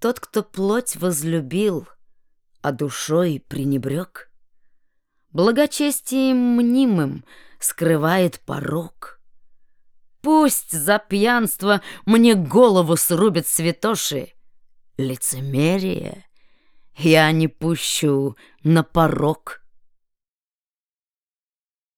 Тот, кто плоть возлюбил, а душой пренебрег, Благочестием мнимым скрывает порог. Пусть за пьянство мне голову срубят святоши, Лицемерие я не пущу на порог.